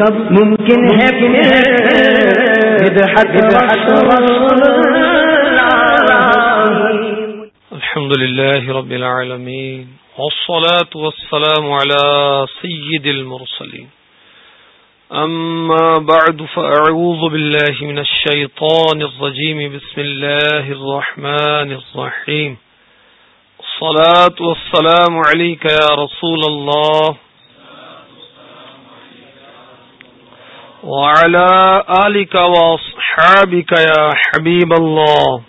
کب ممکن ہے الحمد لله رب العالمين والصلاة والسلام على سيد المرسلين أما بعد فأعوذ بالله من الشيطان الرجيم بسم الله الرحمن الرحيم الصلاة والسلام عليك يا رسول الله وعلى آلك وأصحابك يا حبيب الله.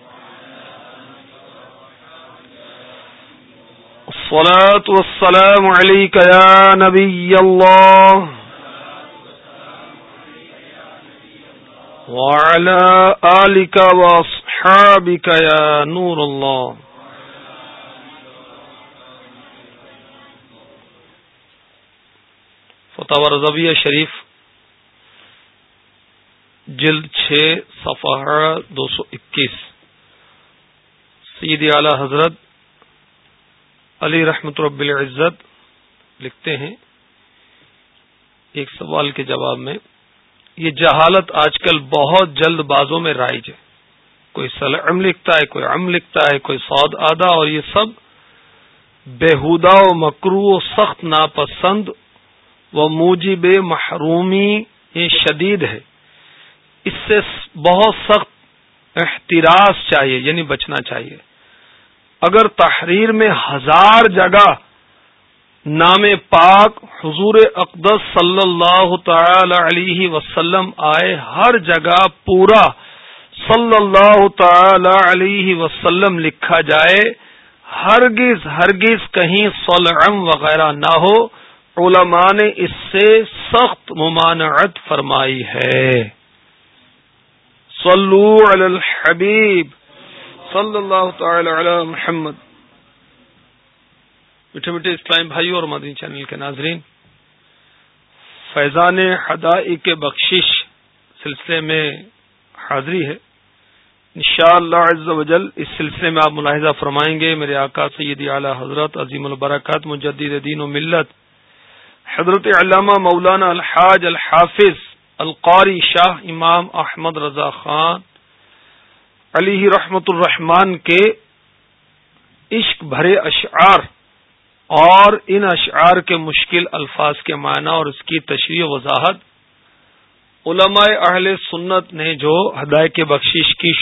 الصلاة والسلام عليك يا نبي الله. وعلى آلك وأصحابك يا نور الله. فتح رضویہ شریف جلد چھ، صفحہ دو سو اکیس۔ سید اعلی حضرت علی رحمت رب العزت لکھتے ہیں۔ ایک سوال کے جواب میں، یہ جہالت آج کل بہت جلد بازوں میں رائج ہے۔ کوئی سلعم لکھتا ہے، کوئی ام لکھتا ہے، کوئی سعود آدھا، اور یہ سب بےحدہ و مکرو و سخت ناپسند و موجب محرومی یہ شدید ہے۔ اس سے بہت سخت احتراز چاہیے یعنی بچنا چاہیے۔ اگر تحریر میں ہزار جگہ نام پاک حضور اقدس صلی اللہ تعالی علیہ وسلم آئے، ہر جگہ پورا صلی اللہ تعالی علیہ وسلم لکھا جائے، ہرگز ہرگز کہیں سلعم وغیرہ نہ ہو، علماء نے اس سے سخت ممانعت فرمائی ہے۔ صلو علی الحبیب. صلی اللہ تعالی علی محمد. میٹھے میٹھے اسلام بھائی اور مدنی چینل کے ناظرین، فیضان ہدائی کے بخشش سلسلے میں حاضری ہے۔ شاء اللہ وجل اس سلسلے میں آپ ملاحظہ فرمائیں گے۔ میرے آقا سیدی اعلی حضرت عظیم البرکات، مجدد دین و ملت، حضرت علامہ مولانا الحاج الحافظ القاری شاہ امام احمد رضا خان علی رحمت الرحمان کے عشق بھرے اشعار اور ان اشعار کے مشکل الفاظ کے معنی اور اس کی تشریح وضاحت علماء اہل سنت نے جو ہدایت کے بخشش کی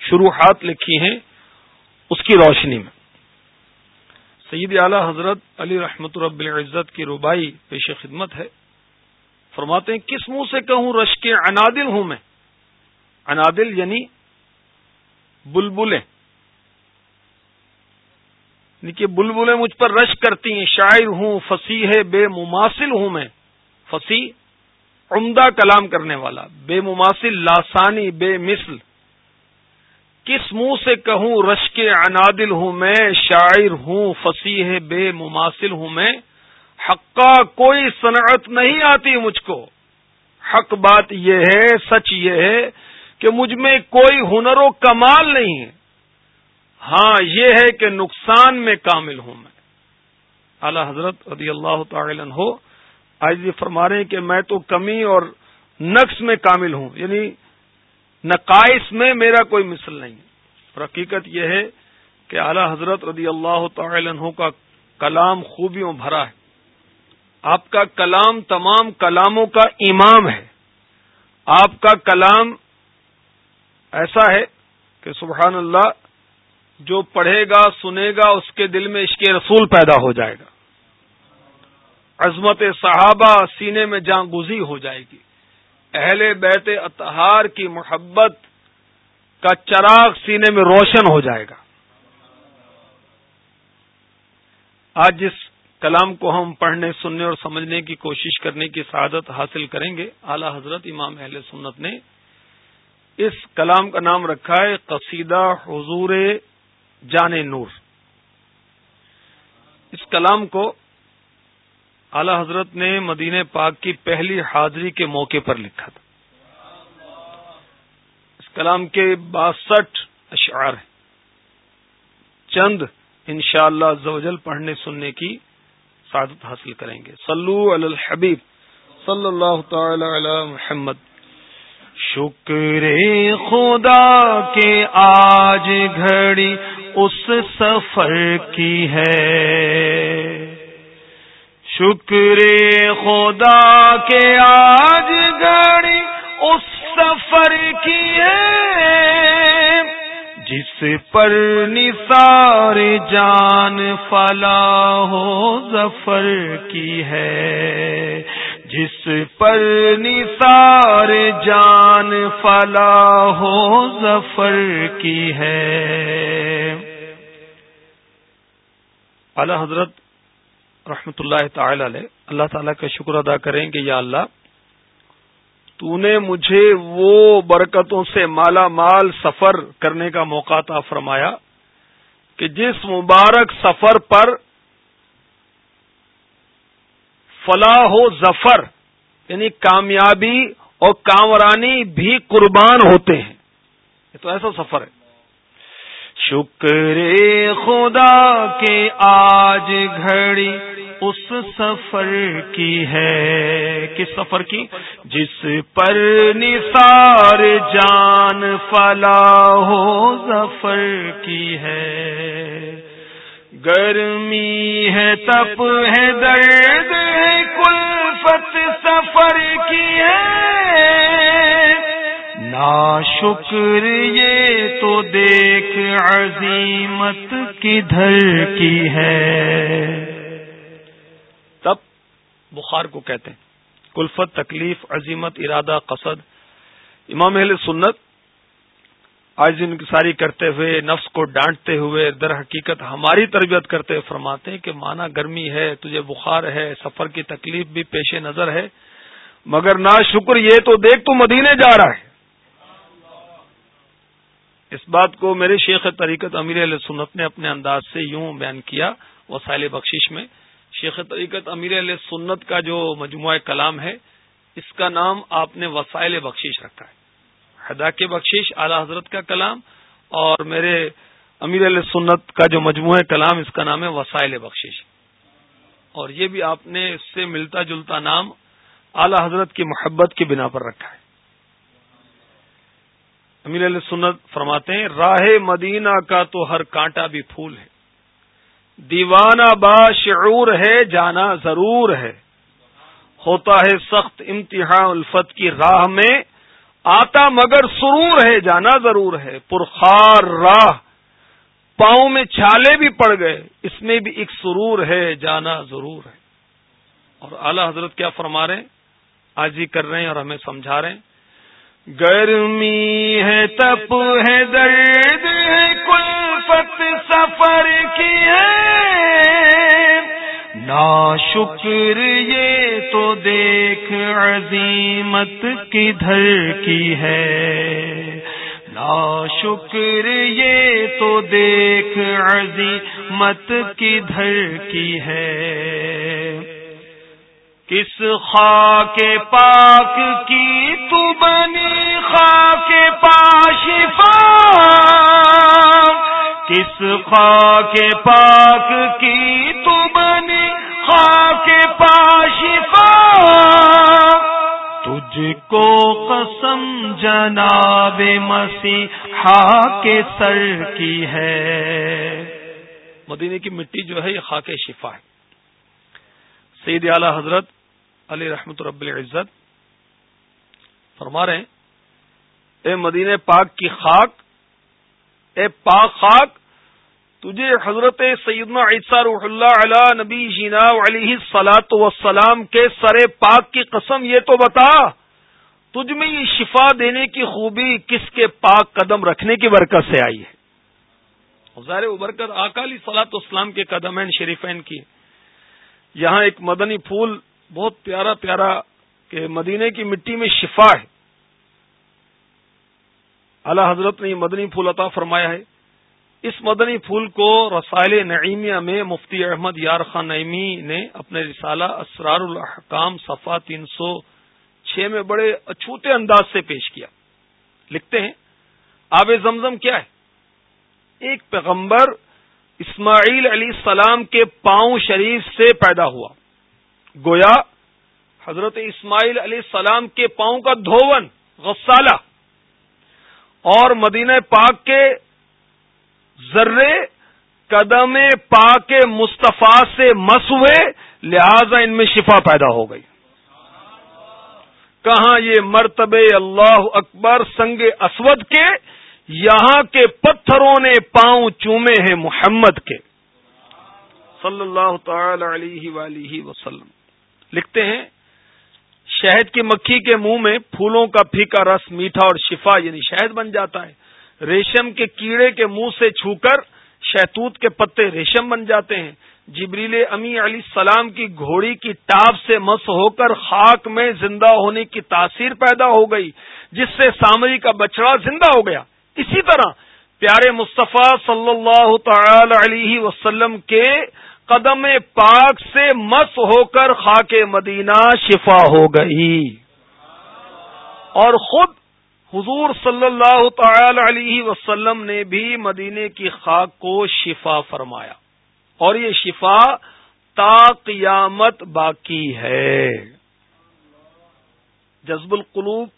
شروحات لکھی ہیں، اس کی روشنی میں۔ سید اعلی حضرت علی رحمت رب العزت کی ربائی پیش خدمت ہے۔ فرماتے ہیں، کس منہ سے کہوں رش کے انادل ہوں میں؟ انادل یعنی بلبلیں۔ یعنی کہ بلبلیں مجھ پر رش کرتی ہیں، شاعر ہوں، فصیح، بے مماثل ہوں میں۔ فصیح، عمدہ کلام کرنے والا۔ بے مماثل، لاسانی، بے مثل۔ کس منہ سے کہوں رش کے انادل ہوں میں؟ شاعر ہوں، فصیح، بے مماثل ہوں میں۔ حقا کوئی صنعت نہیں آتی مجھ کو۔ حق بات یہ ہے، سچ یہ ہے کہ مجھ میں کوئی ہنر و کمال نہیں ہے۔ ہاں یہ ہے کہ نقصان میں کامل ہوں میں۔ اعلی حضرت رضی اللہ تعالی ہو آج یہ فرما رہے ہیں کہ میں تو کمی اور نقص میں کامل ہوں۔ یعنی نقائص میں میرا کوئی مثل نہیں۔ اور حقیقت یہ ہے کہ اعلی حضرت رضی اللہ تعالی عنہ کا کلام خوبیوں بھرا ہے۔ آپ کا کلام تمام کلاموں کا امام ہے۔ آپ کا کلام ایسا ہے کہ سبحان اللہ، جو پڑھے گا، سنے گا، اس کے دل میں عشق رسول پیدا ہو جائے گا۔ عظمت صحابہ سینے میں جان گزی ہو جائے گی۔ اہل بیت اتہار کی محبت کا چراغ سینے میں روشن ہو جائے گا۔ آج جس کلام کو ہم پڑھنے، سننے اور سمجھنے کی کوشش کرنے کی سعادت حاصل کریں گے۔ اعلی حضرت امام اہل سنت نے اس کلام کا نام رکھا ہے، قصیدہ حضور جان نور۔ اس کلام کو اعلی حضرت نے مدینہ پاک کی پہلی حاضری کے موقع پر لکھا تھا۔ اس کلام کے باسٹھ اشعار ہیں۔ چند انشاءاللہ شاء پڑھنے، سننے کی سعادت حاصل کریں گے۔ صلو علی الحبیب صلی اللہ تعالی علی محمد۔ شکر خدا کے آج گھڑی اس سفر کی ہے۔ شکر خدا کے آج گاڑی اس سفر کی ہے۔ جس پر نثار جان فلا ہو ظفر کی ہے جس پر نثار جان فلا ہو ظفر کی ہے اعلی حضرت رحمت اللہ تعالی علیہ اللہ تعالیٰ کا شکر ادا کریں کہ یا اللہ تو نے مجھے وہ برکتوں سے مالا مال سفر کرنے کا موقع تھا فرمایا کہ جس مبارک سفر پر فلاح و ظفر یعنی کامیابی اور کامرانی بھی قربان ہوتے ہیں۔ یہ تو ایسا سفر ہے۔ شکر خدا کے آج گھڑی اس سفر کی ہے؟ کس سفر کی؟ جس پر نثار جان فلا ہو ظفر کی ہے۔ گرمی ہے، تپ ہے، درد ہے کل سفر کی ہے۔ نا شکر یہ تو دیکھ، عظیمت کدھر کی ہے؟ بخار کو کہتے ہیں۔ کلفت، تکلیف عظیمت ارادہ، قصد۔ امام اہل سنت آج انکساری کرتے ہوئے، نفس کو ڈانٹتے ہوئے، در حقیقت ہماری تربیت کرتے ہوئے فرماتے ہیں کہ مانا گرمی ہے، تجھے بخار ہے، سفر کی تکلیف بھی پیش نظر ہے۔ مگر نہ شکر، یہ تو دیکھ تو مدینے جا رہا ہے۔ اس بات کو میرے شیخ طریقت امیر علیہ سنت نے اپنے انداز سے یوں بیان کیا، وسائل بخشش میں۔ شیخ طریقت امیر علیہ سنت کا جو مجموعہ کلام ہے، اس کا نام آپ نے وسائل بخشش رکھا ہے۔ ہدا کے بخشش اعلی حضرت کا کلام اور میرے امیر علیہ سنت کا جو مجموعہ کلام، اس کا نام ہے وسائل بخشش۔ اور یہ بھی آپ نے اس سے ملتا جلتا نام اعلی حضرت کی محبت کی بنا پر رکھا ہے۔ امیر علیہ سنت فرماتے ہیں، راہ مدینہ کا تو ہر کانٹا بھی پھول ہے۔ دیوانہ با شعور ہے، جانا ضرور ہے۔ ہوتا ہے سخت امتحان الفت کی راہ میں۔ آتا مگر سرور ہے، جانا ضرور ہے۔ پرخار راہ۔ پاؤں میں چھالے بھی پڑ گئے۔ اس میں بھی ایک سرور ہے، جانا ضرور ہے۔ اور اعلی حضرت کیا فرما رہے ہیں؟ آج ہی کر رہے ہیں اور ہمیں سمجھا رہے ہیں۔ گرمی ہے، تپ ہے، درد ہے کلفت سفر کی ہے۔ نا شکر یہ تو دیکھ عظیمت کدھر کی ہے۔ نا شکر یہ تو دیکھ عظیمت کدھر کی ہے۔ کس خاک پاک کی تو بنی خاک پاشفا کس خاک پاک کی تو بنی خاک پاشفا تجھ کو قسم جناب مسیحا کے سر کی ہے۔ مدینے کی مٹی جو ہے، یہ خاک شفا ہے۔ سید اعلی حضرت علی رحمت رب العزت فرما رہے ہیں، اے مدینہ پاک کی خاک اے پاک خاک، تجھے حضرت سیدنا عیسیٰ روح اللہ علی نبی جینا علیہ سلاۃ وسلام کے سر پاک کی قسم یہ تو بتا، تجھ میں یہ شفا دینے کی خوبی کس کے پاک قدم رکھنے کی برکت سے آئی ہے؟ ظاہر و برکت اکالی سلاط اسلام کے قدم شریفین کی یہاں ایک مدنی پھول بہت پیارا پیارا کہ مدینے کی مٹی میں شفا ہے۔ اعلی حضرت نے یہ مدنی پھول عطا فرمایا ہے۔ اس مدنی پھول کو رسائل نعیمیہ میں مفتی احمد یار خان نعیمی نے اپنے رسالہ اسرار الحکام صفا تین سو چھ میں بڑے اچھوتے انداز سے پیش کیا۔ لکھتے ہیں، آب زمزم کیا ہے؟ ایک پیغمبر اسماعیل علیہ السلام کے پاؤں شریف سے پیدا ہوا۔ گویا حضرت اسماعیل علیہ السلام کے پاؤں کا دھون غسالہ۔ اور مدینہ پاک کے ذرے قدم پاک مصطفیٰ سے مس ہوئے، لہذا ان میں شفا پیدا ہو گئی۔ کہاں یہ مرتبے اللہ اکبر سنگ اسود کے، یہاں کے پتھروں نے پاؤں چومے ہیں محمد کے۔ صلی اللہ تعالی علیہ ولیہ وسلم۔ لکھتے ہیں شہد کی مکھی کے منہ میں پھولوں کا پھیکا رس میٹھا اور شفا یعنی شہد بن جاتا ہے۔ ریشم کے کیڑے کے منہ سے چھو کر شہتوت کے پتے ریشم بن جاتے ہیں۔ جبریل امی علی السلام کی گھوڑی کی ٹاپ سے مس ہو کر خاک میں زندہ ہونے کی تاثیر پیدا ہو گئی، جس سے سامری کا بچڑا زندہ ہو گیا۔ اسی طرح پیارے مصطفیٰ صلی اللہ تعالی علیہ وسلم کے قدم پاک سے مس ہو کر خاک مدینہ شفا ہو گئی۔ اور خود حضور صلی اللہ تعالی علیہ وسلم نے بھی مدینے کی خاک کو شفا فرمایا۔ اور یہ شفا تا قیامت باقی ہے۔ جذب القلوب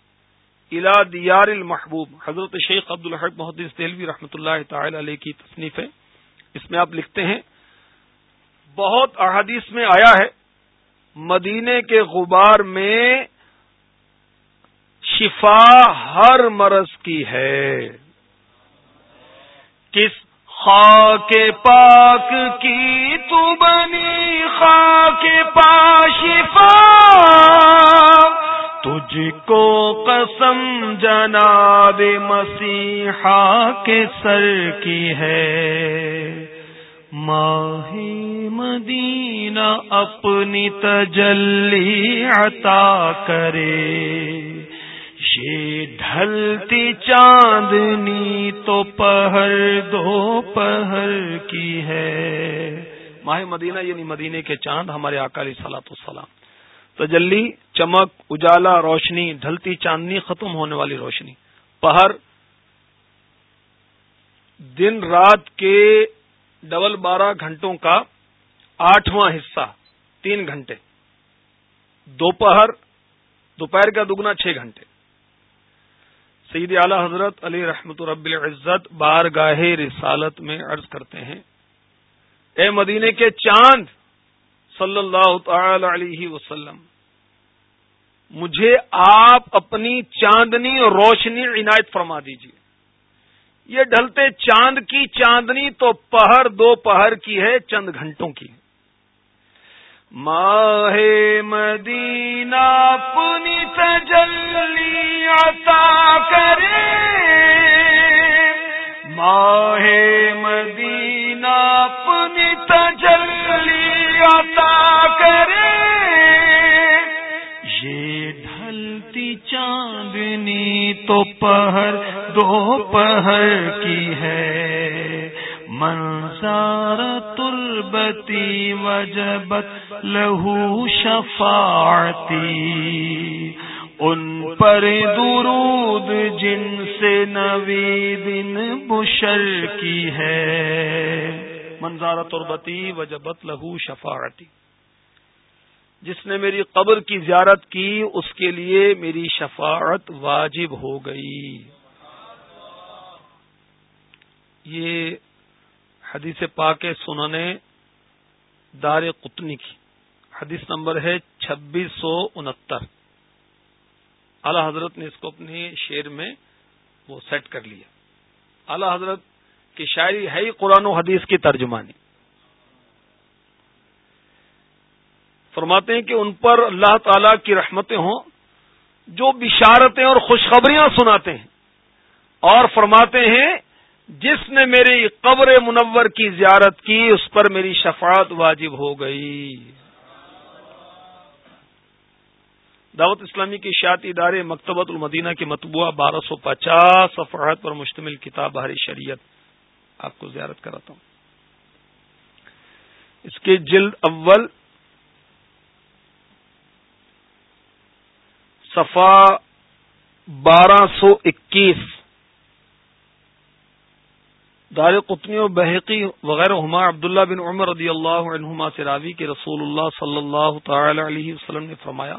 الا دیار المحبوب۔ حضرت شیخ عبد الحق محدود دہلوی رحمۃ اللہ تعالی علیہ کی تصنیف ہے۔ اس میں آپ لکھتے ہیں بہت احادیث میں آیا ہے، مدینے کے غبار میں شفا ہر مرض کی ہے۔ کس خاک پاک کی تو بنی خاک پاشفا تجھ کو قسم جناب مسیحا کے سر کی ہے۔ ماہی مدینہ اپنی تجلی عطا کرے۔ ڈھلتی چاندنی تو پہر دو پہر کی ہے۔ ماہ مدینہ یعنی مدینے کے چاند، ہمارے اکالی سلاۃ السلام تجلی، چمک، اجالا، روشنی، ڈھلتی چاندنی ختم ہونے والی روشنی۔ پہر، دن رات کے ڈبل بارہ گھنٹوں کا آٹھواں حصہ، تین گھنٹے۔ دوپہر دوپہر کا دگنا چھ گھنٹے۔ سید اعلی حضرت علی رحمت رب العزت بار گاہ رسالت میں عرض کرتے ہیں، اے مدینے کے چاند، صلی اللہ تعالی علیہ وسلم، مجھے آپ اپنی چاندنی روشنی عنایت فرما دیجیے یہ ڈھلتے چاند کی چاندنی تو پہر دو پہر کی ہے، چند گھنٹوں کی۔ ماہ مدینہ اپنی تجلی عطا کرے۔ ماہ مدینہ اپنی تجلی عطا کرے۔ چاندنی تو پہر، دو پہر کی ہے۔ منظار تربتی وجبت، لہو شفاعتی۔ ان پر درود جن سے نوی دن بشر کی ہے۔ منظار تربتی وجبت، لہو شفاعتی۔ جس نے میری قبر کی زیارت کی، اس کے لیے میری شفاعت واجب ہو گئی۔ یہ حدیث پاک سننے دار قطنی کی۔ حدیث نمبر ہے چھبیس سو انہتر۔ اعلی حضرت نے اس کو اپنے شعر میں وہ سیٹ کر لیا۔ اعلی حضرت کی شاعری ہے ہی قرآن و حدیث کی ترجمانی۔ فرماتے ہیں کہ ان پر اللہ تعالی کی رحمتیں ہوں، جو بشارتیں اور خوشخبریاں سناتے ہیں۔ اور فرماتے ہیں، جس نے میری قبر منور کی زیارت کی، اس پر میری شفاعت واجب ہو گئی۔ دعوت اسلامی کی شاعت ادارے مکتبۃ المدینہ کے مطبوعہ بارہ سو پچاس صفحات پر مشتمل کتاب بہاری شریعت آپ کو زیارت کراتا ہوں۔ اس کے جلد اول صفا بارہ سو اکیس۔ دار قطنی و بحقی وغیرہ ہما عبداللہ بن عمر رضی اللہ عنہما سے راوی کے رسول اللہ صلی اللہ تعالی علیہ وسلم نے فرمایا،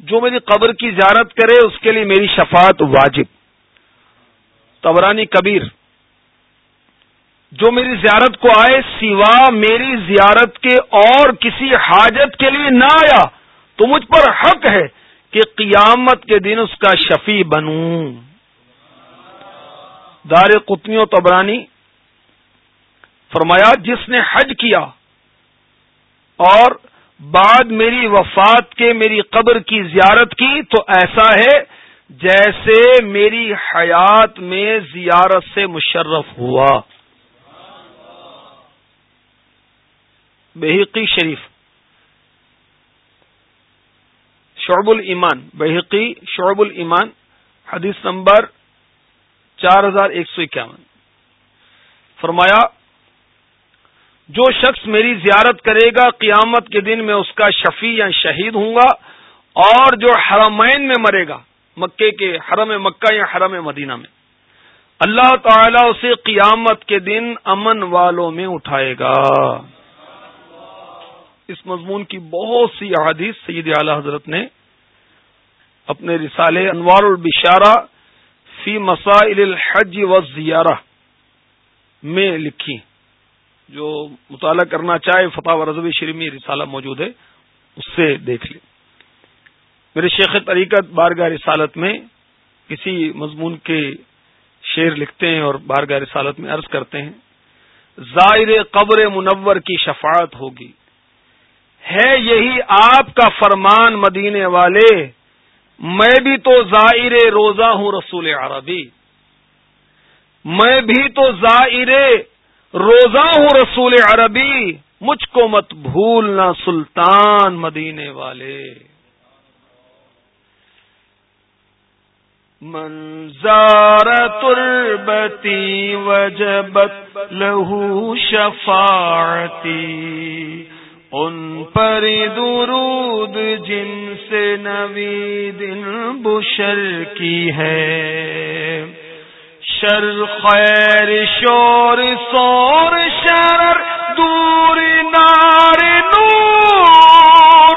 جو میری قبر کی زیارت کرے اس کے لیے میری شفاعت واجب۔ تبرانی کبیر، جو میری زیارت کو آئے سوا میری زیارت کے اور کسی حاجت کے لیے نہ آیا تو مجھ پر حق ہے۔ کہ قیامت کے دن اس کا شفیع بنوں۔ دار قطنی و تبرانی فرمایا، جس نے حج کیا اور بعد میری وفات کے میری قبر کی زیارت کی، تو ایسا ہے جیسے میری حیات میں زیارت سے مشرف ہوا۔ بحقی شریف۔ شعب الایمان بحقی شعب الایمان، حدیث نمبر چار ہزار ایک سو اکیاون۔ فرمایا، جو شخص میری زیارت کرے گا، قیامت کے دن میں اس کا شفیع یا شہید ہوں گا، اور جو حرمین میں مرے گا، مکے کے حرم مکہ یا حرم مدینہ میں، اللہ تعالی اسے قیامت کے دن امن والوں میں اٹھائے گا۔ اس مضمون کی بہت سی احادیث سید اعلی حضرت نے اپنے رسالے انوار البشارہ فی مسائل الحج و زیارہ میں لکھی جو مطالعہ کرنا چاہے فتح و رضوی شریمی رسالہ موجود ہے، اس سے دیکھ لیں۔ میرے شیخ طریقت بارگاہ رسالت میں کسی مضمون کے شعر لکھتے ہیں اور بارگاہ رسالت میں عرض کرتے ہیں ظاہر قبر منور کی شفاعت ہوگی۔ ہے یہی آپ کا فرمان مدینے والے، میں بھی تو ظاہر روزہ ہوں رسول عربی۔ میں بھی تو ظاہر روزہ ہوں رسول عربی، مجھ کو مت بھولنا سلطان مدینے والے۔ منظار تربتی وجبت لہو شفاعتی۔ ان پر درود جن سے نوی دن بشر کی ہے۔ شر، خیر، شور، سور، شرر، دور، نار، نور۔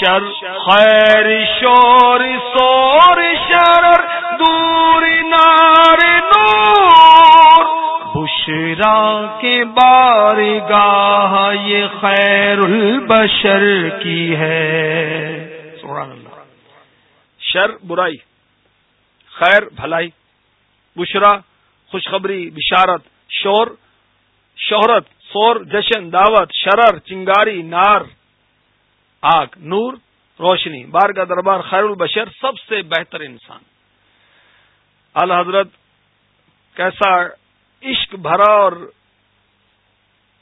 شر، خیر، شور، سور، شرر، دور، نار، نور۔ بشرا کے بار گاہ یہ خیر البشر کی ہے۔ سبحان اللہ۔ شر برائی، خیر بھلائی، بشرا خوشخبری، بشارت، شور، شہرت، سور، جشن، دعوت، شرر، چنگاری، نار، آگ، نور، روشنی بار کا دربار، خیر البشر، سب سے بہتر انسان۔ الحضرت کیسا عشق بھرا اور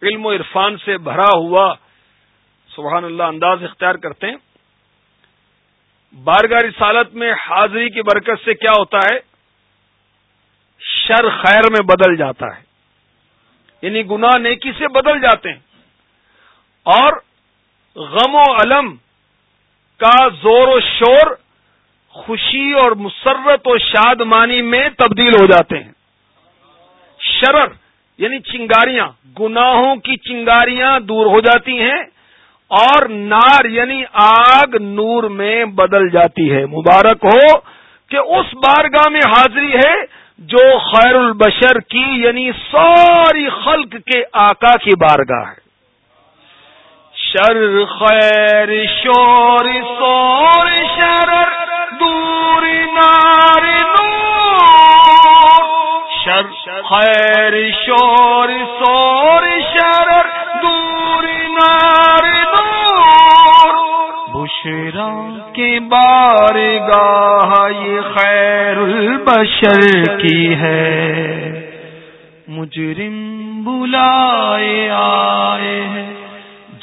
علم و عرفان سے بھرا ہوا سبحان اللہ انداز اختیار کرتے ہیں۔ بارگاہ رسالت میں حاضری کی برکت سے کیا ہوتا ہے؟ شر خیر میں بدل جاتا ہے۔ یعنی گناہ نیکی سے بدل جاتے ہیں۔ اور غم و علم کا زور و شور، خوشی اور مسرت و شادمانی میں تبدیل ہو جاتے ہیں۔ شرر یعنی چنگاریاں، گناہوں کی چنگاریاں دور ہو جاتی ہیں اور نار یعنی آگ نور میں بدل جاتی ہے۔ مبارک ہو کہ اس بارگاہ میں حاضری ہے جو خیر البشر کی یعنی ساری خلق کے آقا کی بارگاہ ہے۔ شر، خیر، شور، سور، شرر، دور، نار، نور شر، خیر، شور، سور شرر دور، نار، نور۔ بشرا کے بار گاہ یہ خیر البشر کی ہے۔ مجرم بلائے آئے ہیں۔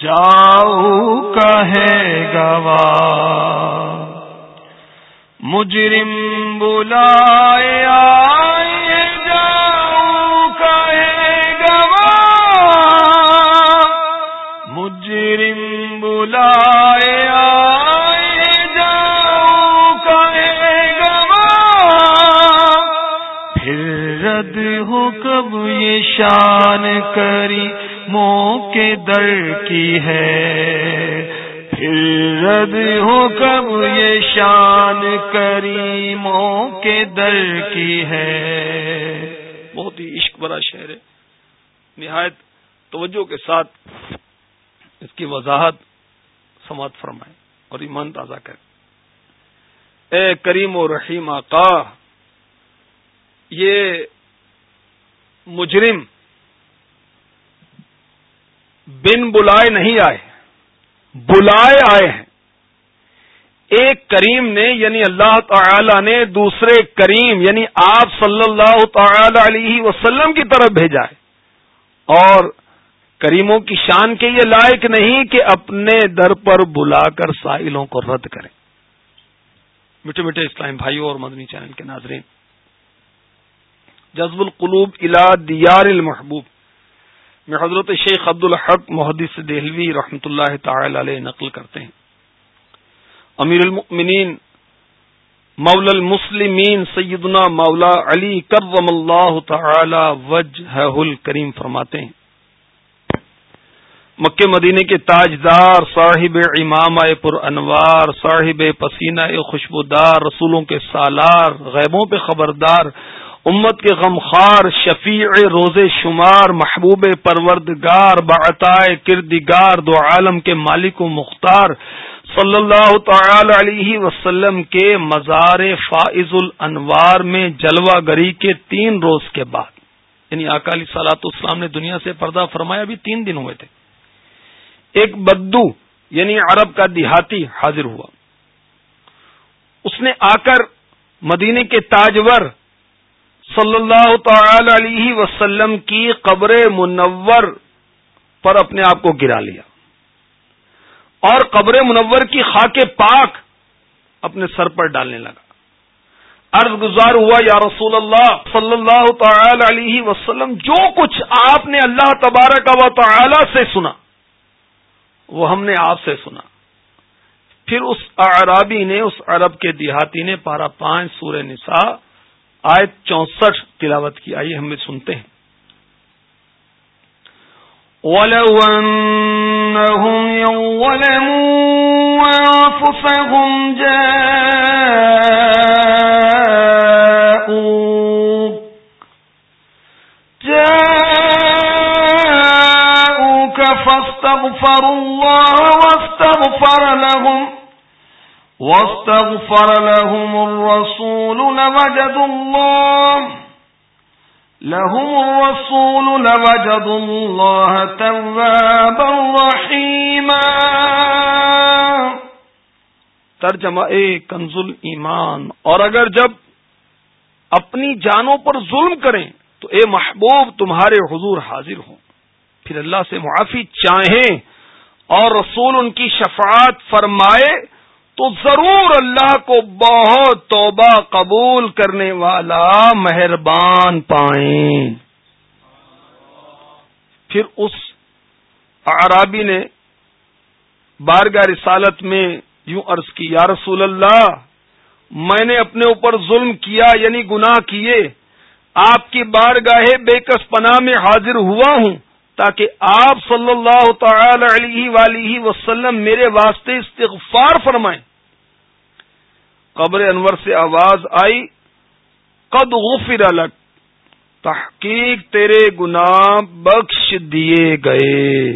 جاؤ، کہے گوا مجرم بلائے آئے کری مو کے در کی ہے۔ پھر رد ہو کب یہ شان کریموں کے در کی ہے۔ بہت ہی عشق برا شہر ہے۔ نہایت توجہ کے ساتھ اس کی وضاحت سماعت فرمائے اور ایمان تازہ کرے اے کریم و رحیم آقا، یہ مجرم بن بلائے نہیں آئے، بلائے آئے ہیں۔ ایک کریم نے یعنی اللہ تعالی نے دوسرے کریم یعنی آپ صلی اللہ تعالی علیہ وسلم کی طرف بھیجا ہے۔ اور کریموں کی شان کے یہ لائق نہیں کہ اپنے در پر بلا کر سائلوں کو رد کریں۔ میٹھے میٹھے اسلام بھائیوں اور مدنی چینل کے ناظرین، جذب القلوب الا دیار المحبوب۔ میں حضرت شیخ عبد الحق محدث دہلوی رحمۃ اللہ تعالی علیہ نقل کرتے ہیں۔ امیر المؤمنین مولا المسلمین سیدنا مولا علی کرم اللہ تعالی وجہ الکریم فرماتے ہیں۔ مکہ مدینے کے تاجدار صاحب امام پر انوار، صاحب پسینہ خوشبودار، رسولوں کے سالار، غیبوں پہ خبردار امت کے غمخوار شفیع روز شمار محبوب پروردگار بعطائے کردگار دو عالم کے مالک و مختار صلی اللہ تعالی علیہ وسلم کے مزار فائز الانوار میں جلوہ گری کے تین روز کے بعد۔ یعنی اکالی سلاط اسلام نے دنیا سے پردہ فرمایا بھی تین دن ہوئے تھے۔ ایک بدو یعنی عرب کا دیہاتی حاضر ہوا۔ اس نے آ کر مدینے کے تاجور صلی اللہ تعالی علیہ وسلم کی قبر منور پر اپنے آپ کو گرا لیا اور قبر منور کی خاک پاک اپنے سر پر ڈالنے لگا۔ عرض گزار ہوا، یا رسول اللہ، صلی اللہ تعالی علیہ وسلم، جو کچھ آپ نے اللہ تبارک و تعالی سے سنا، وہ ہم نے آپ سے سنا۔ پھر اس عرابی نے، اس عرب کے دیہاتی نے پارا پانچ سورہ نساء آیت چونسٹھ تلاوت کی، آئیے ہم بھی سنتے ہیں۔ وَلَوْ أَنَّهُمْ يَوْلَمُوا أَنفُسَهُمْ جَاءُوا، جَاءُوكَ فَاسْتَغْفَرُوا اللَّهَ وَاسْتَغْفَرَ لَهُمْ واستغفر لهم الرسول لوجدوا الله لهم الرسول لوجدوا الله توابا رحيما. ترجمہ اے کنزل ایمان اور اگر جب اپنی جانوں پر ظلم کریں تو اے محبوب تمہارے حضور حاضر ہوں. پھر اللہ سے معافی چاہیں اور رسول ان کی شفاعت فرمائے تو ضرور اللہ کو بہت توبہ قبول کرنے والا مہربان پائیں۔ پھر اس عرابی نے بارگاہ رسالت میں یوں عرض کی، یا رسول اللہ، میں نے اپنے اوپر ظلم کیا یعنی گناہ کیے، آپ کی بارگاہ بے کس پناہ میں حاضر ہوا ہوں؟ تاکہ آپ صلی اللہ تعالی علیہ ولیہ وسلم میرے واسطے استغفار فرمائیں۔ قبر انور سے آواز آئی، قد غفر الگ تحقیق تیرے گناہ بخش دیے گئے۔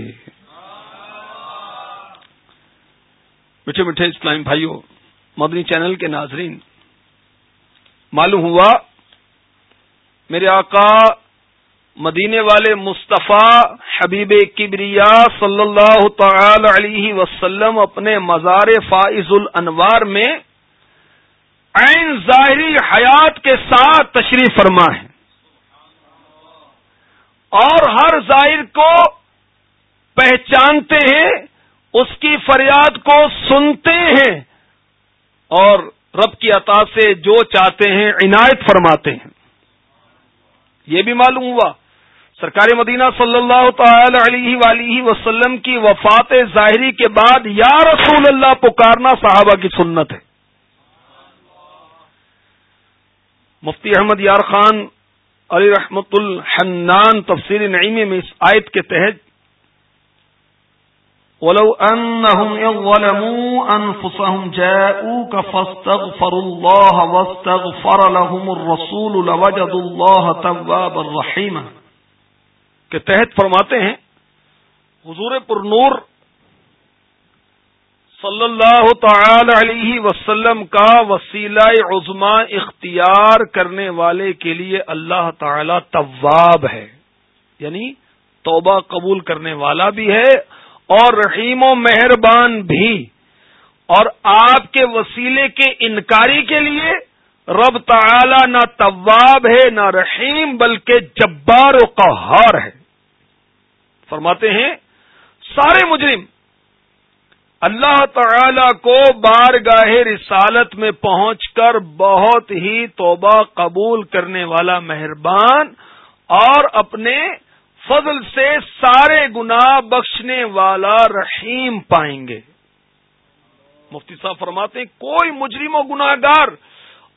میٹھے میٹھے اسلام بھائیوں مدنی چینل کے ناظرین، معلوم ہوا میرے آقا مدینے والے مصطفیٰ حبیب کبریا صلی اللہ تعالی علیہ وسلم اپنے مزار فائز الانوار میں عین ظاہری حیات کے ساتھ تشریف فرما ہے اور ہر ظاہر کو پہچانتے ہیں، اس کی فریاد کو سنتے ہیں اور رب کی عطا سے جو چاہتے ہیں عنایت فرماتے ہیں۔ یہ بھی معلوم ہوا۔ سرکار مدینہ صلی اللہ تعالی علیہ وآلہ وسلم کی وفات ظاہری کے بعد یا رسول اللہ پکارنا صحابہ کی سنت ہے۔ مفتی احمد یار خان علی رحمت الحنان تفسیر نعیمی میں اس آیت کے تحت ولو أنهم يظلموا أنفسهم جاءوك فاستغفروا الله واستغفر لهم الرسول لوجدوا الله توابا رحيما کے تحت فرماتے ہیں، حضور پر نور صلی اللہ تعالی علیہ وسلم کا وسیلہ عظما اختیار کرنے والے کے لیے اللہ تعالی طواب ہے یعنی توبہ قبول کرنے والا بھی ہے اور رحیم و مہربان بھی اور آپ کے وسیلے کے انکاری کے لیے رب تعالی نہ طواب ہے نہ رحیم بلکہ جبار و قہار ہے۔ فرماتے ہیں، سارے مجرم، اللہ تعالی کو بارگاہ رسالت میں پہنچ کر بہت ہی توبہ قبول کرنے والا مہربان اور اپنے فضل سے سارے گناہ بخشنے والا رحیم پائیں گے۔ مفتی صاحب فرماتے ہیں، کوئی مجرم و گناہ گار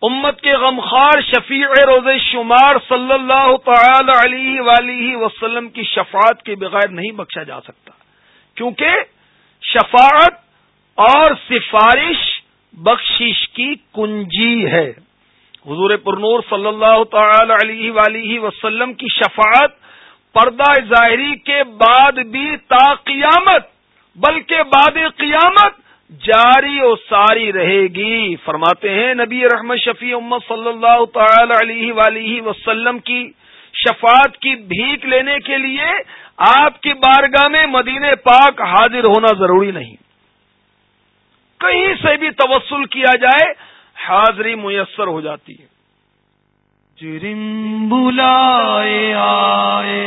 امت کے غمخار شفیع روز شمار صلی اللہ تعالی علیہ ولی وسلم کی شفاعت کے بغیر نہیں بخشا جا سکتا۔ کیونکہ شفاعت اور سفارش بخشش کی کنجی ہے۔ حضور پرنور صلی اللہ تعالی علیہ ولی وسلم کی شفاعت پردہ ظاہری کے بعد بھی تا قیامت، بلکہ بعد قیامت جاری و ساری رہے گی۔ فرماتے ہیں نبی رحمت شفیع امت صلی اللہ تعالی علیہ ولیہ وسلم کی شفاعت کی بھیک لینے کے لیے آپ کی بارگاہ میں مدینہ پاک حاضر ہونا ضروری نہیں۔ کہیں سے بھی توسل کیا جائے، حاضری میسر ہو جاتی ہے۔ جرم بلائے آئے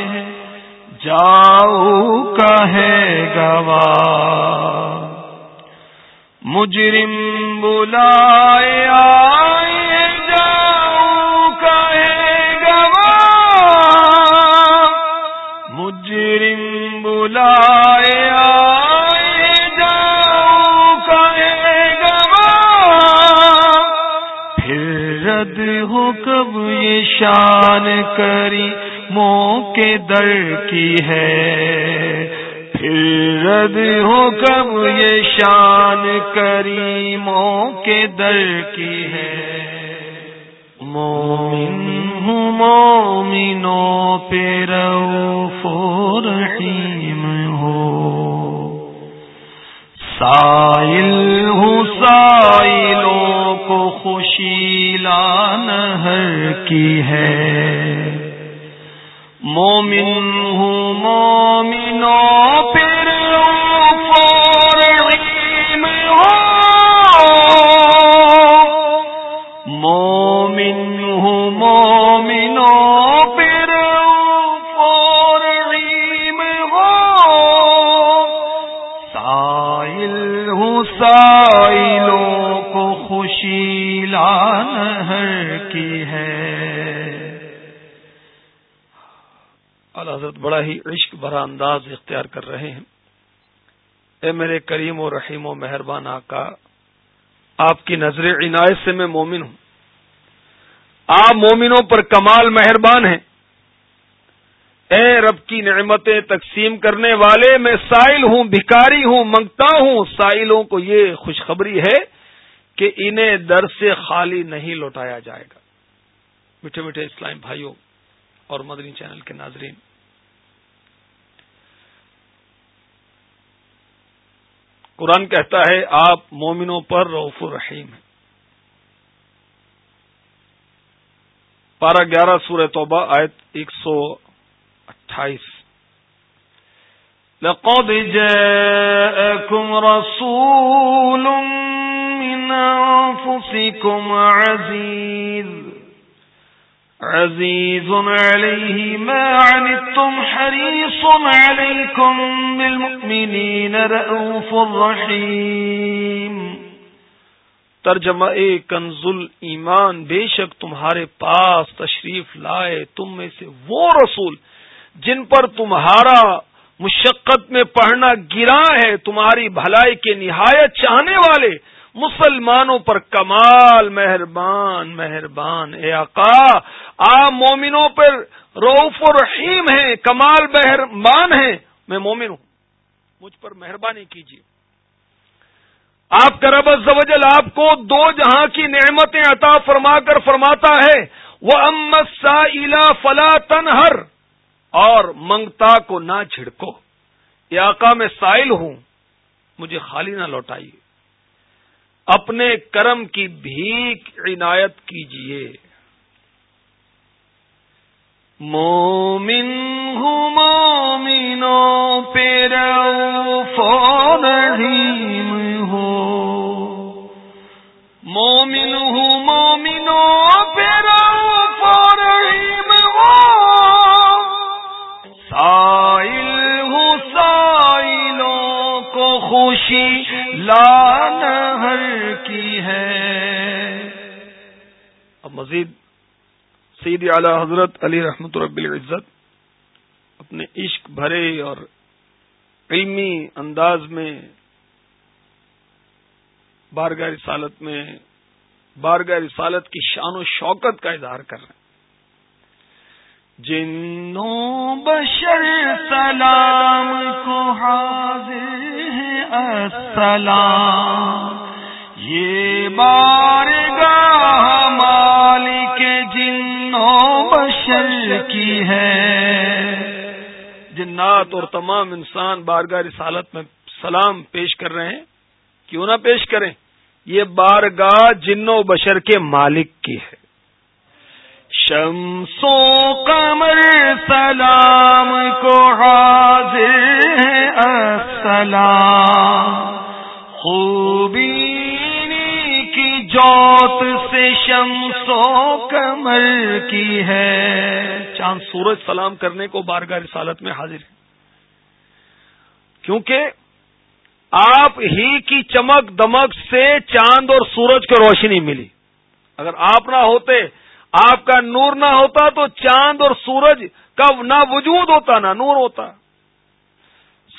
جاؤ کہے گواہ۔ مجرم بلائے آئے جاؤ کہے گوا مجرم بلائے آئے جاؤ کہے گوا پھر رد ہو کب یہ شان کری موقع در کی ہے۔ رد ہو کب یہ شان کریموں کے در کی ہے۔ مومن ہوں مومنوں پہ رو رحیم ہو۔ سائل ہوں سائلوں کو خوشی لان کی ہے۔ مومن ہوں مومنوں، پھر میں ہو۔ مومن ہوں مومنوں، پھر میں ہو۔ سائل ہوں سائلوں لان کی ہے۔ حضرت بڑا ہی عشق بھرا انداز اختیار کر رہے ہیں۔ اے میرے کریم و رحیم و مہربان آقا، آپ کی نظر عنایت سے میں مومن ہوں۔ آپ مومنوں پر کمال مہربان ہیں۔ اے رب کی نعمتیں تقسیم کرنے والے، میں سائل ہوں، بھکاری ہوں، منگتا ہوں۔ سائلوں کو یہ خوشخبری ہے کہ انہیں در سے خالی نہیں لوٹایا جائے گا۔ میٹھے میٹھے اسلام بھائیوں اور مدنی چینل کے ناظرین، قرآن کہتا ہے، آپ مومنوں پر روف الرحیم ہیں۔ پارہ گیارہ سورہ توبہ، آیت ایک سو اٹھائیس۔ لقد جاءكم رسول أنفسكم عزيز. عزيز عليه ما عنتم، حريص عليكم بالمؤمنين، رؤوف رحيم. ترجمہ اے کنزل ایمان بے شک تمہارے پاس تشریف لائے، تم میں سے وہ رسول جن پر تمہارا مشقت میں پڑھنا گرا ہے، تمہاری بھلائی کے نہایت چاہنے والے مسلمانوں پر کمال، مہربان مہربان۔ اے آقا، آپ مومنوں پر روف و رحیم ہیں، کمال، مہربان ہیں۔ میں مومن ہوں۔ مجھ پر مہربانی کیجیے۔ آپ کا رب زوجل آپ کو دو جہاں کی نعمتیں عطا فرما کر فرماتا ہے۔ وہ امت سا فلا تنہر اور منگتا کو نہ چھڑکو یہ آقا، میں سائل ہوں۔ مجھے خالی نہ لوٹائیے۔ اپنے کرم کی بھیک عنایت کیجیے مومن ہوں مومنوں پیر فوریم ہو۔ مومن ہوں مومنوں پیر فوریم ہو۔ سائل ہوں سائلوں کو خوشی لان سید اعلی حضرت علی رحمت رب العزت اپنے عشق بھرے اور علمی انداز میں بارگاہ رسالت میں بارگاہ رسالت کی شان و شوکت کا اظہار کر رہے ہیں۔ جنوں بشر سلام کو حاضر ہے، السلام۔ یہ بارگاہ مالک جنوں بشر کی ہے۔ جنات اور تمام انسان بارگاہ رسالت میں سلام پیش کر رہے ہیں۔ کیوں نہ پیش کریں؟ یہ بارگاہ جنوں بشر کے مالک کی ہے۔ شمسو قمر سلام کو حاضر ہے، السلام۔ خوبی کی جوت سے شمسو کمر کی ہے۔ چاند سورج سلام کرنے کو بارگاہ رسالت میں حاضر ہے کیونکہ آپ ہی کی چمک دمک سے چاند اور سورج کو روشنی ملی۔ اگر آپ نہ ہوتے، آپ کا نور نہ ہوتا تو چاند اور سورج کا نہ وجود ہوتا، نہ نور ہوتا۔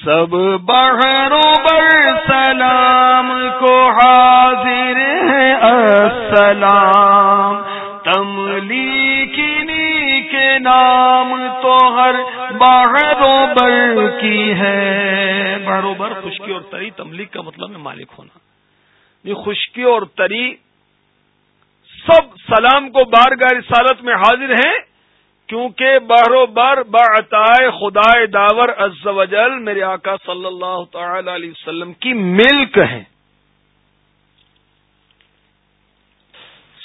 سب بہروں بر سلام کو حاضر ہے۔ السلام۔ تملی کنی کے نام تو ہر بہروں بر کی ہے۔ بر خشکی اور تری تملیغ کا مطلب ہے مالک ہونا۔ یہ خشکی اور تری سب سلام کو بارگاہ رسالت میں حاضر ہیں۔ کیونکہ بارو بار بعطائے خدا داور از وجل میرے آقا صلی اللہ تعالی علیہ وسلم کی ملک ہیں۔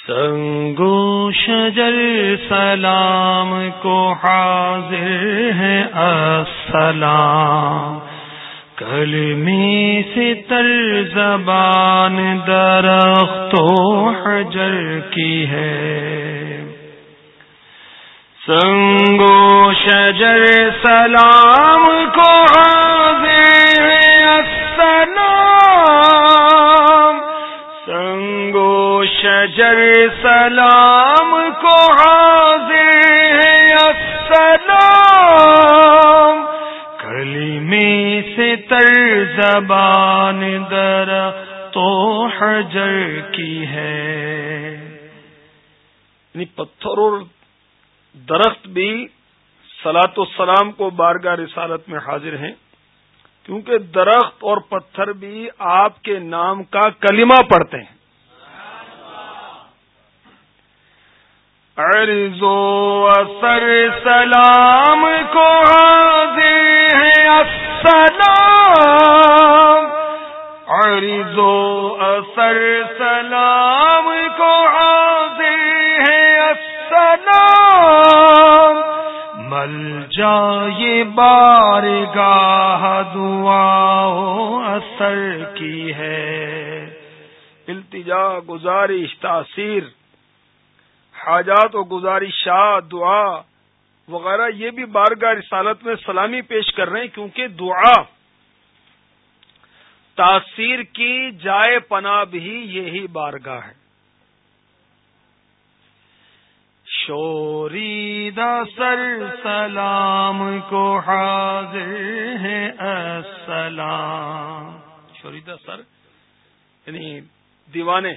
سنگو شجر سلام کو حاضر ہے، السلام۔ کل میں سے تر زبان درخت حجر کی ہے۔ سنگو شجر سلام کو حاضر السلام۔ سنگو شجر سلام کو حاضر السلام۔ کلی میں سے تر زبان در تو حجر کی ہے۔ یعنی پتھر اور درخت بھی سلاط السلام کو بارگاہ رسالت میں حاضر ہیں، کیونکہ درخت اور پتھر بھی آپ کے نام کا کلمہ پڑھتے ہیں۔ ارزو اثر سلام کو حاضر ہے السلام۔ ارزو اثر سلام مل جائے بار گاہ دعا اثر کی ہے۔ التجا، گزارش، تاثیر، حاجات و گزارش شاہ دعا وغیرہ، یہ بھی بارگاہ رسالت میں سلامی پیش کر رہے ہیں، کیونکہ دعا تاثیر کی جائے پناہ بھی یہی بارگاہ ہے۔ شوری سر سلام کو حاضر ہے، السلام۔ شوریدہ سر یعنی دیوانے،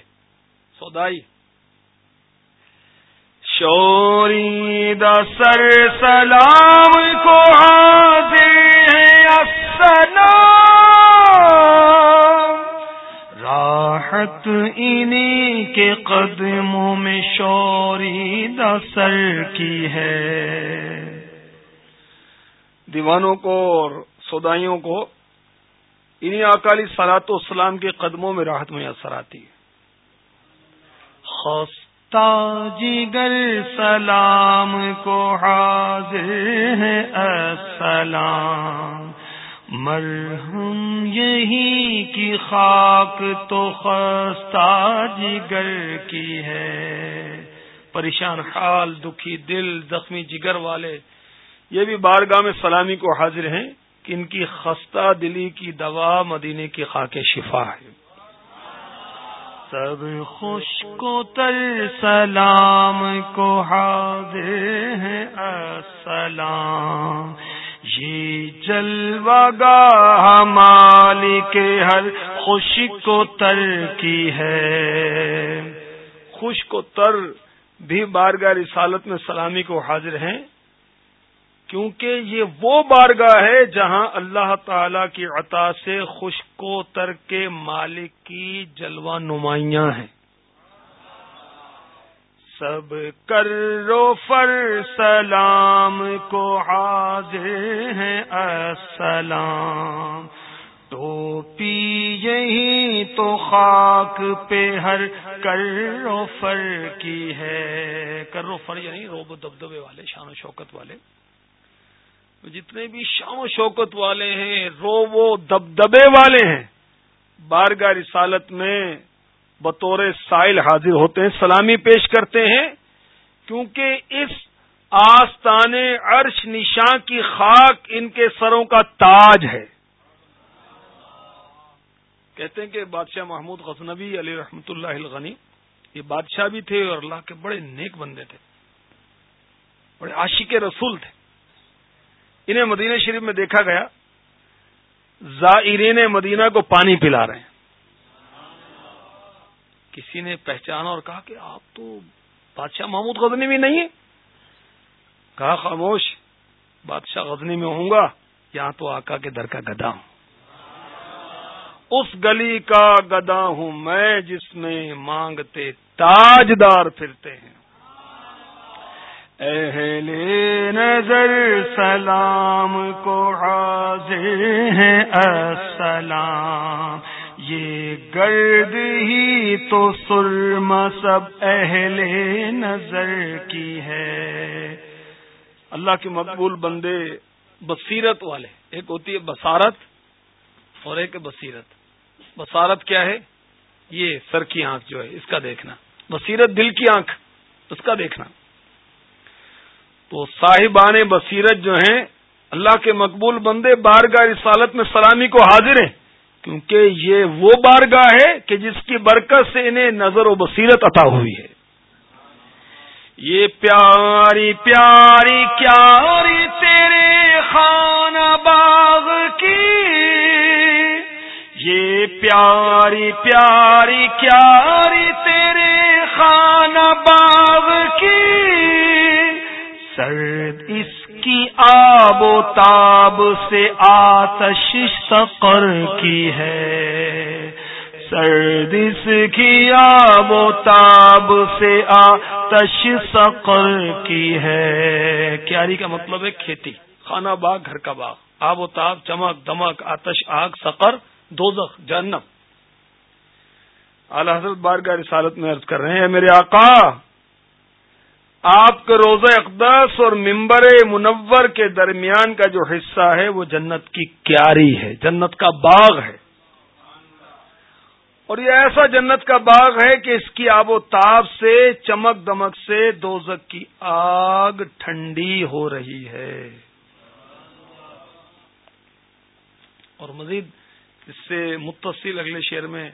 سودائی۔ شوری سر سلام سر کی ہے۔ دیوانوں کو اور سودائیوں کو انہیں اکالی سلاط اسلام کے قدموں میں راحت میسر آتی ہے۔ خستا جگر سلام کو حاضر ہے، السلام۔ مرہم یہی کی خاک تو خستہ جگر کی ہے۔ پریشان حال دکھی دل زخمی جگر والے۔ یہ بھی بارگاہ میں سلامی کو حاضر ہیں کہ ان کی خستہ دلی کی دوا مدینے کی خاک شفا ہے۔ سب خوش کو تر سلام کو حاضر ہے السلام۔ یہ جلوہ گاہ مالک ہر خوشی کو تر کی ہے۔ خوش کو تر بھی بارگاہ رسالت میں سلامی کو حاضر ہیں، کیونکہ یہ وہ بارگاہ ہے جہاں اللہ تعالی کی عطا سے خوش کو تر کے مالک کی جلوہ نمایاں ہیں۔ سب کر رو فر سلام کو حاضر ہیں، السلام۔ تو یہی تو خاک پہ ہر کرو فر کی ہے۔ کرو فر یعنی روب دبدبے والے، شان و شوکت والے۔ جتنے بھی شان و شوکت والے ہیں رو وہ دبدبے والے ہیں۔ بارگاہ رسالت میں بطور سائل حاضر ہوتے ہیں، سلامی پیش کرتے ہیں۔ کیونکہ اس آستان عرش نشاں کی خاک ان کے سروں کا تاج ہے۔ کہتے ہیں کہ بادشاہ محمود غزنبی علی رحمت اللہ الغنی، یہ بادشاہ بھی تھے اور اللہ کے بڑے نیک بندے تھے، بڑے عاشق رسول تھے۔ انہیں مدینہ شریف میں دیکھا گیا، زائرین مدینہ کو پانی پلا رہے ہیں۔ کسی نے پہچانا اور کہا کہ آپ تو بادشاہ محمود غزنی میں نہیں ہیں۔ کہا خاموش، بادشاہ غزنی میں ہوں گا، یہاں تو آقا کے در کا گدا ہوں۔ اس گلی کا گدا ہوں میں جس میں مانگتے تاجدار پھرتے ہیں۔ اہل نظر سلام کو حاضر ہیں، السلام۔ یہ گرد ہی تو سرم سب اہل نظر کی ہے۔ اللہ کے مقبول بندے بصیرت والے، ایک ہوتی ہے بصارت۔ اور ایک بصیرت۔ بصارت کیا ہے؟ یہ سر کی آنکھ جو ہے، اس کا دیکھنا۔ بصیرت دل کی آنکھ، اس کا دیکھنا۔ تو صاحبان بصیرت جو ہیں، اللہ کے مقبول بندے بارگاہ رسالت میں سلامی کو حاضر ہیں، کیونکہ یہ وہ بارگاہ ہے کہ جس کی برکت سے انہیں نظر و بصیرت عطا ہوئی ہے۔ یہ پیاری پیاری کیاری پیاری پیاری کیاری تیرے خانہ باغ کی۔ سرد اس کی آب و تاب سے آتش سقر کی ہے۔ سردس کی آب و تاب سے آتش سقر کی ہے۔ کیاری کا مطلب ہے کھیتی۔ خانہ باغ، گھر کا باغ۔ آب و تاب، چمک، دمک، آتش، آگ، سقر۔ دوزخ، جہنم۔ اعلی حضرت بارگاہ رسالت میں عرض کر رہے ہیں، میرے آقا، آپ کے روزہ اقدس اور ممبر منور کے درمیان کا جو حصہ ہے، وہ جنت کی کیاری ہے، جنت کا باغ ہے۔ اور یہ ایسا جنت کا باغ ہے کہ اس کی آب و تاب سے، چمک دمک سے دوزک کی آگ ٹھنڈی ہو رہی ہے۔ اور مزید اس سے متصل اگلے شعر میں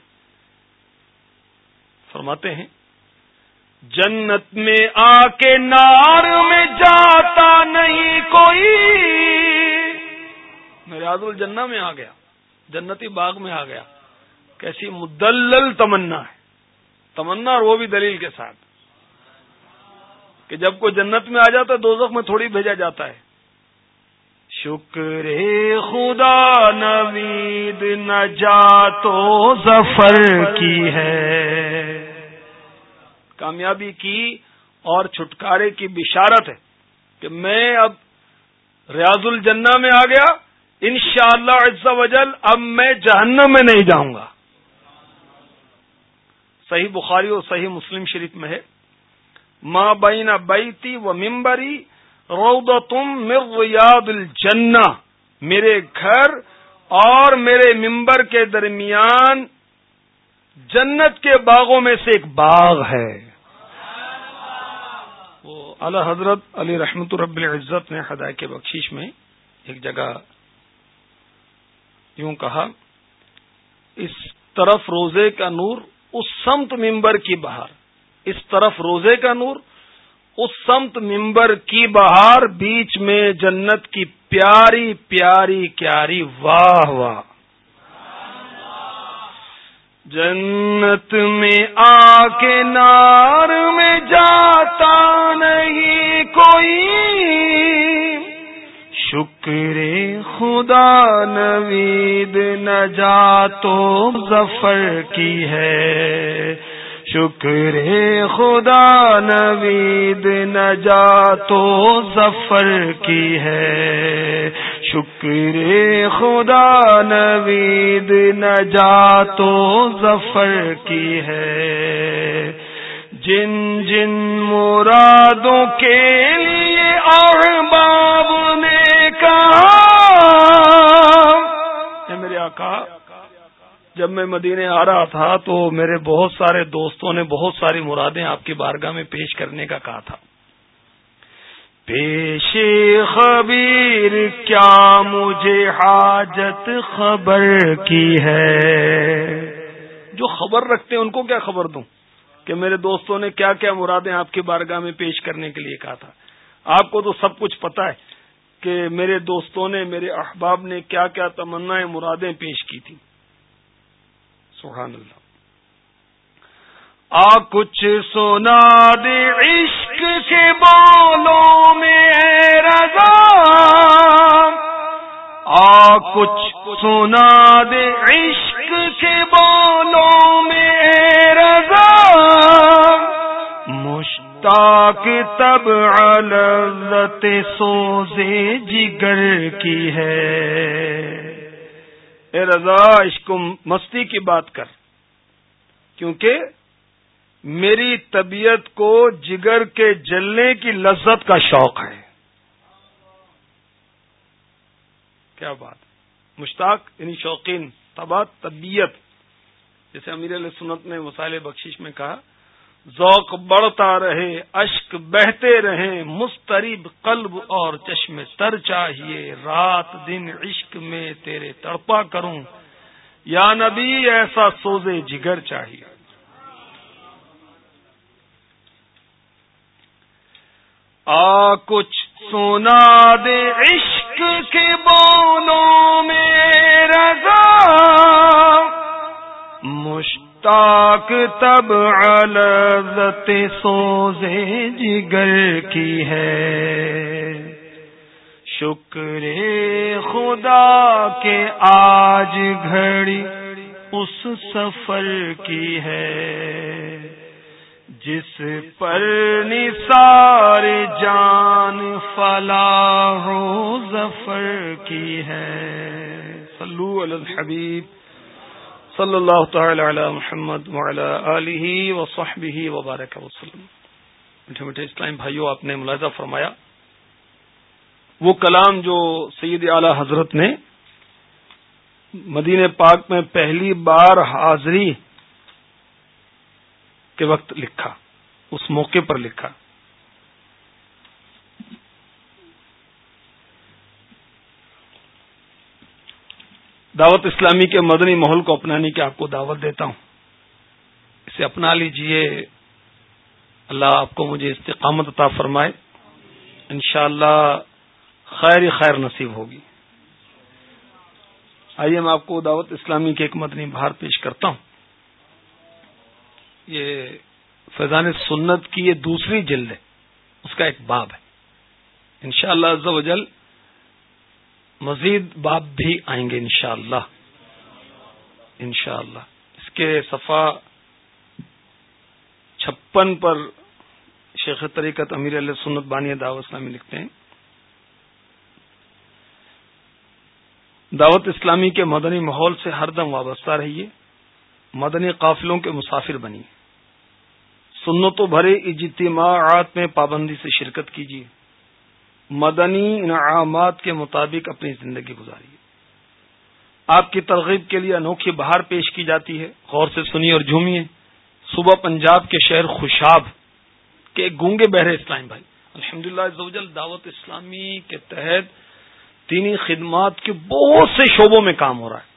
فرماتے ہیں، جنت میں آ کے نار میں جاتا نہیں کوئی۔ میرے عاد الجنہ میں آ گیا، جنتی باغ میں آ گیا۔ کیسی مدلل تمنا ہے۔ تمنا اور وہ بھی دلیل کے ساتھ کہ جب کوئی جنت میں آ جاتا ہے، دوزخ میں تھوڑی بھیجا جاتا ہے۔ شکر خدا نوید، نجات و ظفر کی ہے۔ کامیابی کی اور چھٹکارے کی بشارت ہے کہ میں اب ریاض الجنہ میں آ گیا۔ ان شاء اللہ وجل اب میں جہنم میں نہیں جاؤں گا۔ صحیح بخاری اور صحیح مسلم شریف میں ہے۔ ماں بین بیتی و ممبری رود تم مریاد الجنہ، میرے گھر اور میرے ممبر کے درمیان جنت کے باغوں میں سے ایک باغ ہے۔ وہ اعلی حضرت علی رحمت رب العزت نے خدا کے بخشش میں ایک جگہ یوں کہا، اس طرف روزے کا نور اس سمت ممبر کی بہار، اس طرف روزے کا نور اس سمت ممبر کی بہار بیچ میں جنت کی پیاری پیاری کیاری، واہ واہ۔ جنت میں آ کے نار میں جاتا نہیں کوئی۔ شکر خدا نوید نجاتو ظفر کی ہے۔ شکر خدا نوید، نجاتو ظفر کی ہے۔ شکر خدا نوید، نجاتو ظفر کی ہے۔ جن جن مرادوں کے لیے احباب نے کہا میرے آقا جب میں مدینے آ رہا تھا تو میرے بہت سارے دوستوں نے بہت ساری مرادیں آپ کی بارگاہ میں پیش کرنے کا کہا تھا۔ پیش خبیر، کیا مجھے حاجت خبر کی ہے؟ جو خبر رکھتے ہیں، ان کو کیا خبر دوں؟ کہ میرے دوستوں نے کیا کیا مرادیں آپ کی بارگاہ میں پیش کرنے کے لیے کہا تھا۔ آپ کو تو سب کچھ پتا ہے کہ میرے دوستوں نے، میرے احباب نے کیا کیا تمنا مرادیں پیش کی تھیں۔ سبحان اللہ۔ آ کچھ سونا دے عشق کے بالوں میں رضا۔ آ کچھ سونا دے عشق کے بالوں میں رضا۔ مشتاق تب علت سوزے جگر کی ہے۔ اے رضا عشق مستی کی بات کر، کیونکہ میری طبیعت کو جگر کے جلنے کی لذت کا شوق ہے۔ کیا بات مشتاق یعنی شوقین تبات طبیعت، جیسے امیر علیہ سنت نے مسائل بخشش میں کہا ذوق بڑھتا رہے اشک بہتے رہیں مسترب قلب اور چشم تر چاہیے۔ رات دن عشق میں تیرے تڑپا کروں۔ یا نبی، ایسا سوزے جگر چاہیے۔ آ، کچھ سونا دے عشق کے بونوں میں رضا۔ مشکل تاک تب علت سوزے جگر کی ہے۔ شکر خدا کے آج گھڑی اس سفر کی ہے۔ جس پر نثار جان فلاح و ظفر کی ہے۔ صلو علی الحبیب۔ صلی اللہ تعالی علی محمد علیہ وصحبہ وبارک وسلم۔ میٹھے میٹھے اسلام بھائیوں آپ نے ملاحظہ فرمایا۔ وہ کلام جو سید اعلی حضرت نے مدین پاک میں پہلی بار حاضری کے وقت لکھا، اس موقع پر لکھا۔ دعوت اسلامی کے مدنی ماحول کو اپنانے کی آپ کو دعوت دیتا ہوں۔ اسے اپنا لیجیے۔ اللہ آپ کو مجھے استقامت عطا فرمائے۔ انشاءاللہ اللہ خیر خیر نصیب ہوگی۔ آئیے میں آپ کو دعوت اسلامی کے ایک مدنی بہار پیش کرتا ہوں۔ یہ فیضان سنت کی یہ دوسری جلد ہے۔ اس کا ایک باب ہے۔ انشاءاللہ شاء اللہ مزید باپ بھی آئیں گے انشاءاللہ۔ انشاءاللہ۔ اس کے صفحہ چھپن پر شیخ طریقت امیر علیہ سنت بانی دعوت اسلامی لکھتے ہیں۔ دعوت اسلامی کے مدنی ماحول سے ہر دم وابستہ رہیے۔ مدنی قافلوں کے مسافر بنی سنتوں بھرے اجتماعات میں پابندی سے شرکت کیجیے۔ مدنی انعامات کے مطابق اپنی زندگی گزاریے آپ کی ترغیب کے لیے انوکھی بہار پیش کی جاتی ہے۔ غور سے سنیے اور جھومیے۔ صبح پنجاب کے شہر خوشاب کے گونگے بہرے اسلام بھائی۔ الحمد للہ دعوت اسلامی کے تحت دینی خدمات کے بہت سے شعبوں میں کام ہو رہا ہے۔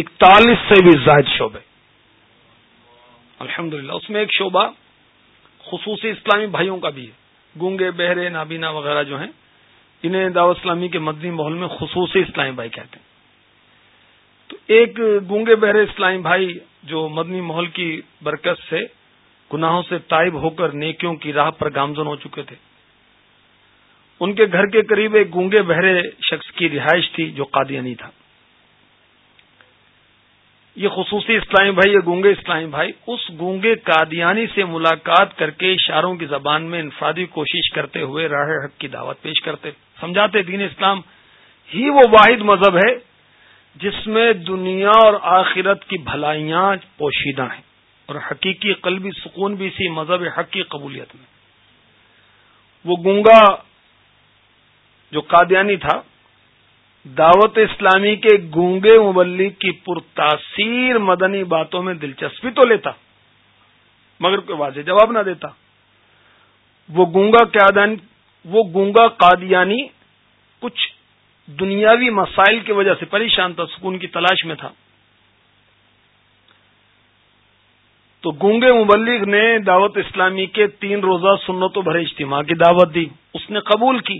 اکتالیس سے بھی زائد شعبے۔ الحمد اس میں ایک شعبہ خصوصی اسلامی بھائیوں کا بھی ہے۔ گونگے، بہرے، نابینا وغیرہ جو ہیں، انہیں دعوت اسلامی کے مدنی ماحول میں خصوصی اسلامی بھائی کہتے ہیں۔ تو ایک گونگے، بہرے اسلامی بھائی جو مدنی ماحول کی برکت سے گناہوں سے تائب ہو کر نیکیوں کی راہ پر گامزن ہو چکے تھے، ان کے گھر کے قریب ایک گونگے، بہرے شخص کی رہائش تھی جو قادیانی تھا۔ یہ خصوصی اسلامی بھائی، یہ گونگے اسلامی بھائی، اس گونگے قادیانی سے ملاقات کر کے اشاروں کی زبان میں انفرادی کوشش کرتے ہوئے راہ حق کی دعوت پیش کرتے۔ سمجھاتے دین اسلام ہی وہ واحد مذہب ہے جس میں دنیا اور آخرت کی بھلائیاں پوشیدہ ہیں اور حقیقی قلبی سکون بھی اسی مذہب حق کی قبولیت میں۔ وہ گونگا جو قادیانی تھا دعوت اسلامی کے گونگے مبلک کی پرتاثیر مدنی باتوں میں دلچسپی تو لیتا، مگر کوئی واضح جواب نہ دیتا۔ وہ گونگا وہ گونگا قادیانی کچھ دنیاوی مسائل کی وجہ سے پریشان تھا، سکون کی تلاش میں تھا۔ تو گونگے مبلغ نے دعوت اسلامی کے تین روزہ سنتوں بھرے اجتماع کی دعوت دی، اس نے قبول کی۔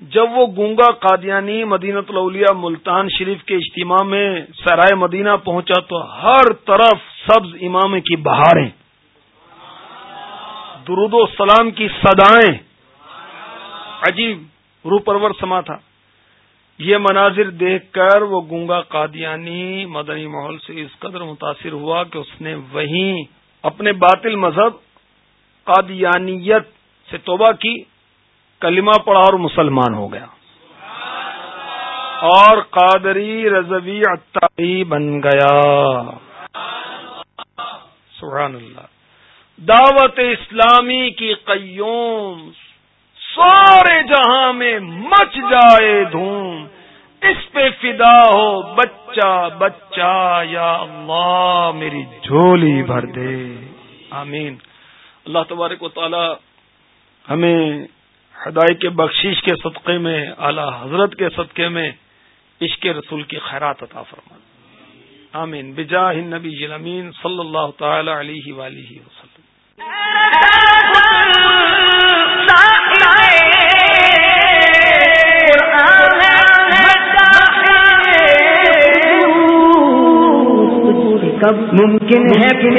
جب وہ گونگا قادیانی مدینت الاولیاء ملتان شریف کے اجتماع میں سرائے مدینہ پہنچا تو ہر طرف سبز امام کی بہاریں، درود و سلام کی سدائیں عجیب رو پرور سما تھا۔ یہ مناظر دیکھ کر وہ گونگا قادیانی مدنی ماحول سے اس قدر متاثر ہوا کہ اس نے وہیں اپنے باطل مذہب قادیانیت سے توبہ کی۔ کلمہ پڑھا اور مسلمان ہو گیا۔ اور قادری رضوی اتاری بن گیا۔ سبحان اللہ۔ دعوت اسلامی کی قیوم، سارے جہاں میں مچ جائے دھوم۔ اس پہ فدا ہو، بچہ بچہ، یا اللہ، میری جھولی بھر دے۔ آمین۔ اللہ تبارک و تعالی ہمیں ہدای کے بخشش کے صدقے میں اعلی حضرت کے صدقے میں عشق رسول کی خیرات عطا فرما آمین۔ بجاہ نبی امین صلی اللہ تعالی علیہ وآلہ وسلم۔ کب ممکن ہے